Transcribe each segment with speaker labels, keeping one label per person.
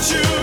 Speaker 1: you.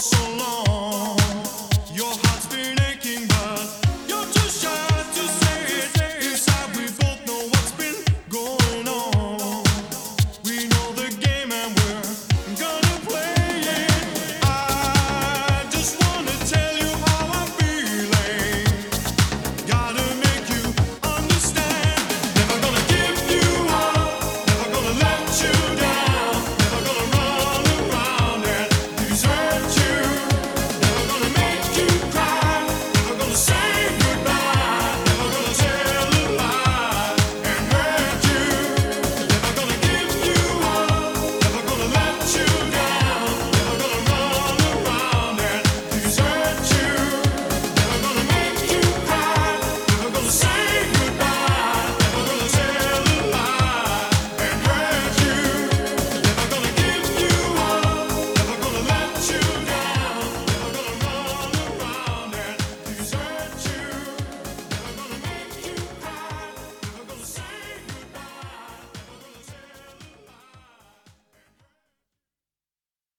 Speaker 1: so long.